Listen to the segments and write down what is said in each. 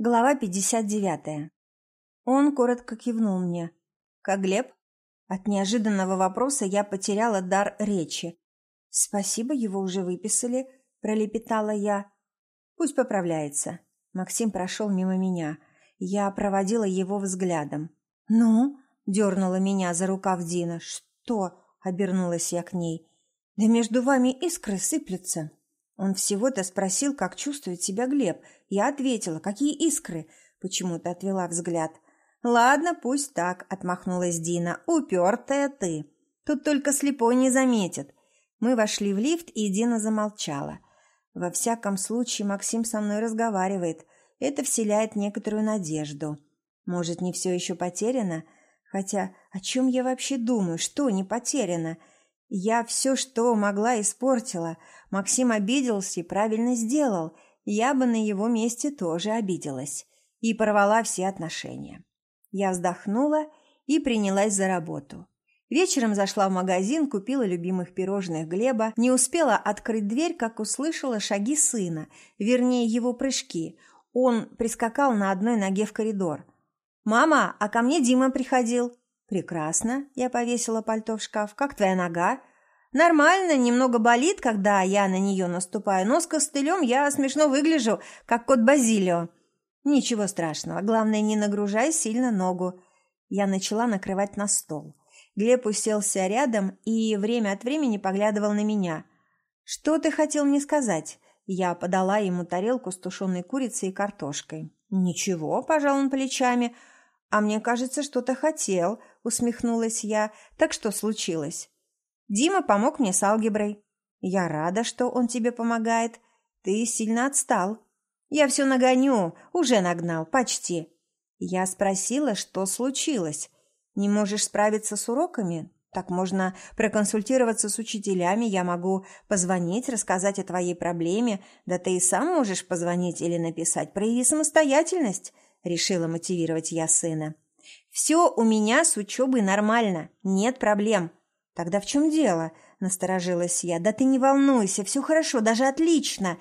Глава 59. Он коротко кивнул мне. «Как Глеб?» От неожиданного вопроса я потеряла дар речи. «Спасибо, его уже выписали», — пролепетала я. «Пусть поправляется». Максим прошел мимо меня. Я проводила его взглядом. «Ну?» — дернула меня за рукав Дина. «Что?» — обернулась я к ней. «Да между вами искры сыплются». Он всего-то спросил, как чувствует себя Глеб. Я ответила, какие искры. Почему-то отвела взгляд. «Ладно, пусть так», — отмахнулась Дина. «Упертая ты. Тут только слепой не заметит». Мы вошли в лифт, и Дина замолчала. Во всяком случае, Максим со мной разговаривает. Это вселяет некоторую надежду. Может, не все еще потеряно? Хотя о чем я вообще думаю? Что не потеряно? Я все, что могла, испортила. Максим обиделся и правильно сделал. Я бы на его месте тоже обиделась. И порвала все отношения. Я вздохнула и принялась за работу. Вечером зашла в магазин, купила любимых пирожных Глеба, не успела открыть дверь, как услышала шаги сына, вернее, его прыжки. Он прискакал на одной ноге в коридор. «Мама, а ко мне Дима приходил». «Прекрасно», – я повесила пальто в шкаф. «Как твоя нога?» «Нормально, немного болит, когда я на нее наступаю, но с костылем я смешно выгляжу, как кот Базилио». «Ничего страшного, главное, не нагружай сильно ногу». Я начала накрывать на стол. Глеб уселся рядом и время от времени поглядывал на меня. «Что ты хотел мне сказать?» Я подала ему тарелку с тушеной курицей и картошкой. «Ничего», – пожал он плечами. «А мне кажется, что-то хотел», – усмехнулась я. «Так что случилось?» «Дима помог мне с алгеброй». «Я рада, что он тебе помогает. Ты сильно отстал». «Я все нагоню. Уже нагнал. Почти». Я спросила, что случилось. «Не можешь справиться с уроками?» Так можно проконсультироваться с учителями, я могу позвонить, рассказать о твоей проблеме, да ты и сам можешь позвонить или написать. Прояви самостоятельность решила мотивировать я сына. «Все у меня с учебой нормально, нет проблем». «Тогда в чем дело?» – насторожилась я. «Да ты не волнуйся, все хорошо, даже отлично.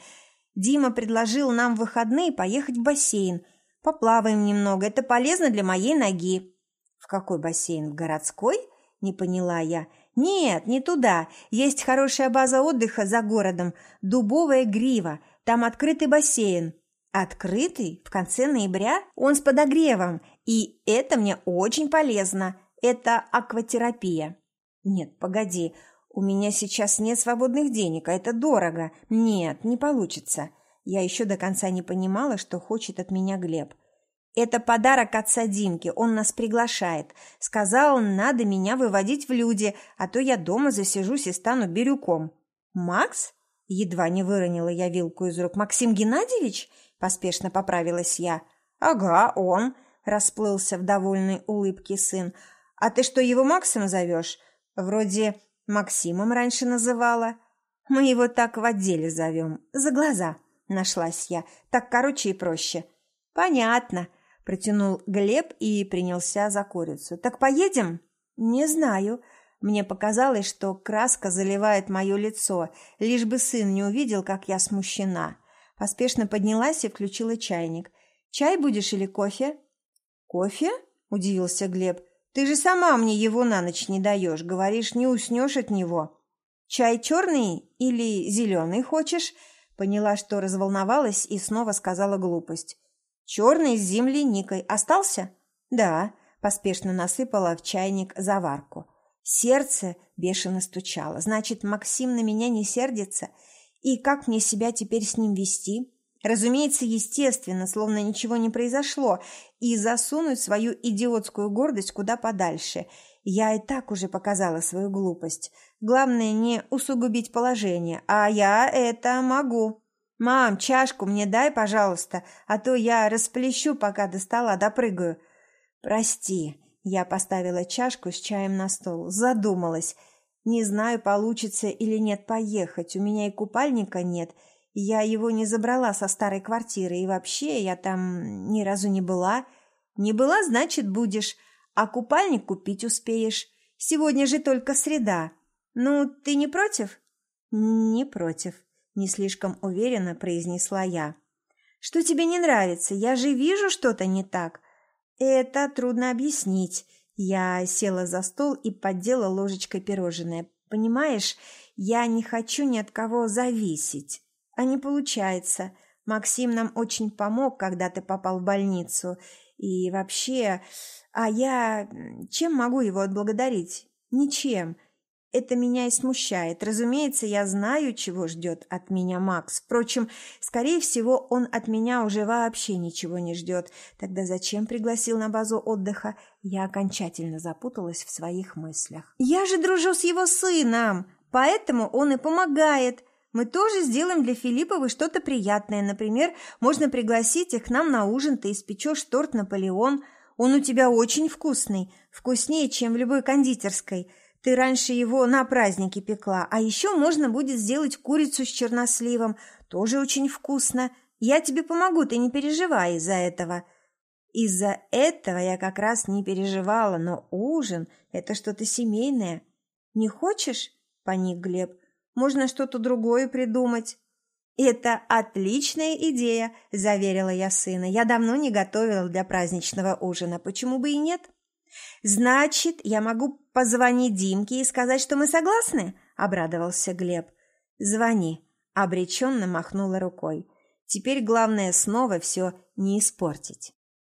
Дима предложил нам в выходные поехать в бассейн. Поплаваем немного, это полезно для моей ноги». «В какой бассейн? В городской?» – не поняла я. «Нет, не туда. Есть хорошая база отдыха за городом. Дубовая грива. Там открытый бассейн. Открытый? В конце ноября? Он с подогревом. И это мне очень полезно. Это акватерапия. Нет, погоди. У меня сейчас нет свободных денег, а это дорого. Нет, не получится. Я еще до конца не понимала, что хочет от меня Глеб. Это подарок отца Димки, он нас приглашает. Сказал, надо меня выводить в люди, а то я дома засижусь и стану бирюком. Макс? Едва не выронила я вилку из рук. Максим Геннадьевич? Поспешно поправилась я. «Ага, он», – расплылся в довольной улыбке сын. «А ты что, его Максом зовешь? Вроде Максимом раньше называла». «Мы его так в отделе зовем. За глаза», – нашлась я. «Так короче и проще». «Понятно», – протянул Глеб и принялся за курицу. «Так поедем?» «Не знаю». Мне показалось, что краска заливает мое лицо, лишь бы сын не увидел, как я смущена. Поспешно поднялась и включила чайник. «Чай будешь или кофе?» «Кофе?» – удивился Глеб. «Ты же сама мне его на ночь не даешь. Говоришь, не уснешь от него». «Чай черный или зеленый хочешь?» Поняла, что разволновалась и снова сказала глупость. «Черный с земляникой. Остался?» «Да», – поспешно насыпала в чайник заварку. Сердце бешено стучало. «Значит, Максим на меня не сердится?» И как мне себя теперь с ним вести? Разумеется, естественно, словно ничего не произошло, и засунуть свою идиотскую гордость куда подальше. Я и так уже показала свою глупость. Главное не усугубить положение, а я это могу. «Мам, чашку мне дай, пожалуйста, а то я расплещу, пока до стола допрыгаю». «Прости», — я поставила чашку с чаем на стол, задумалась — не знаю, получится или нет поехать. У меня и купальника нет. Я его не забрала со старой квартиры. И вообще, я там ни разу не была. Не была, значит, будешь. А купальник купить успеешь. Сегодня же только среда. Ну, ты не против? Не против, не слишком уверенно произнесла я. Что тебе не нравится? Я же вижу что-то не так. Это трудно объяснить. Я села за стол и поддела ложечкой пирожное. Понимаешь, я не хочу ни от кого зависеть. А не получается. Максим нам очень помог, когда ты попал в больницу. И вообще... А я... Чем могу его отблагодарить? Ничем. Это меня и смущает. Разумеется, я знаю, чего ждет от меня Макс. Впрочем, скорее всего, он от меня уже вообще ничего не ждет. Тогда зачем пригласил на базу отдыха? Я окончательно запуталась в своих мыслях. Я же дружу с его сыном, поэтому он и помогает. Мы тоже сделаем для Филипповой что-то приятное. Например, можно пригласить их к нам на ужин. Ты испечешь торт «Наполеон». Он у тебя очень вкусный. Вкуснее, чем в любой кондитерской. Ты раньше его на празднике пекла. А еще можно будет сделать курицу с черносливом. Тоже очень вкусно. Я тебе помогу, ты не переживай из-за этого». Из-за этого я как раз не переживала, но ужин – это что-то семейное. «Не хочешь?» – паник Глеб. «Можно что-то другое придумать». «Это отличная идея», – заверила я сына. «Я давно не готовила для праздничного ужина. Почему бы и нет?» «Значит, я могу позвонить Димке и сказать, что мы согласны?» – обрадовался Глеб. «Звони», – обреченно махнула рукой. «Теперь главное снова все не испортить».